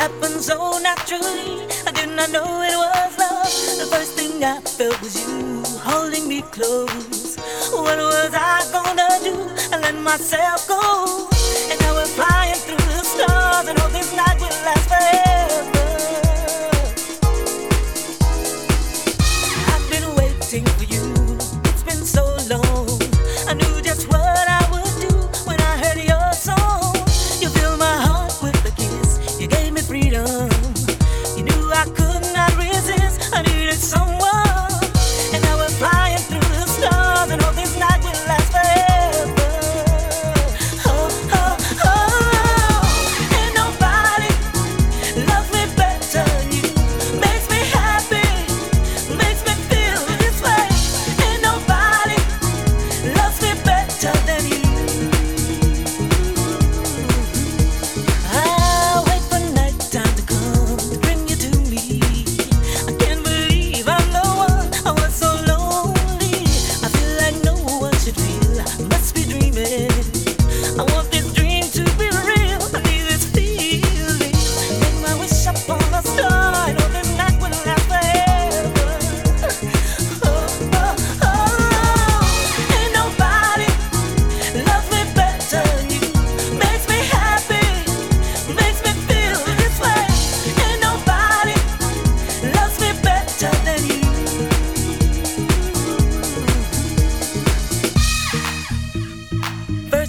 happened so naturally. I did not know it was love. The first thing I felt was you holding me close. What was I gonna do? I let myself go.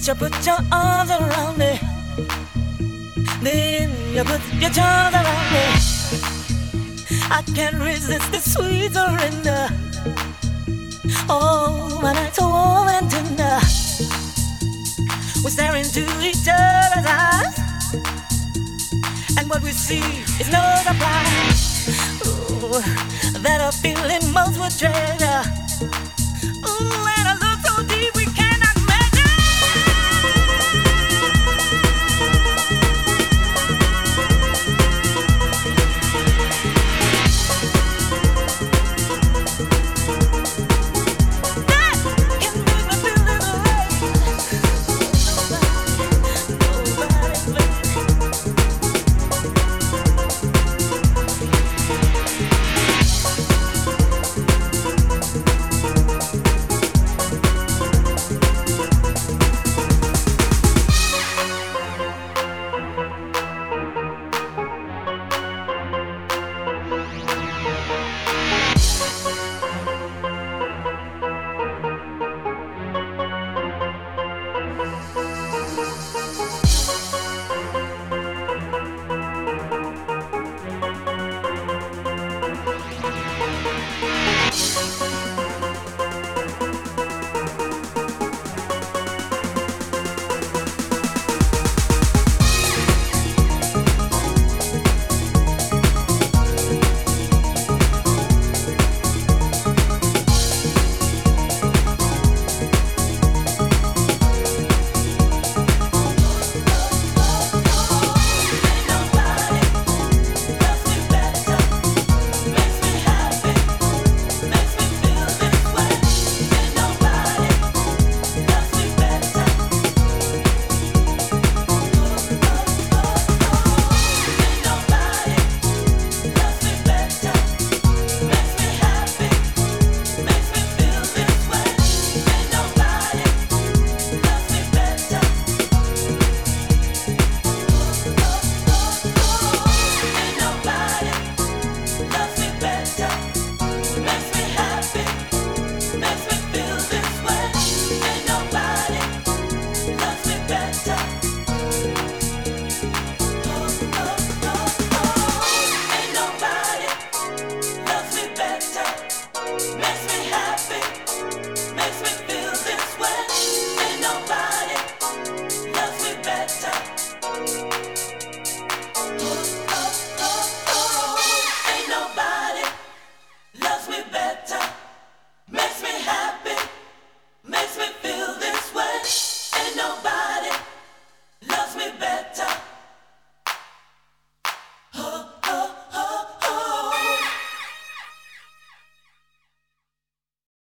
Put your put your arms around me. Then you put your charms around me. I can't resist the sweet surrender. Oh, my night's so warm and tender. We stare into each other's eyes, and what we see is no surprise. Ooh, that a feeling most would treasure.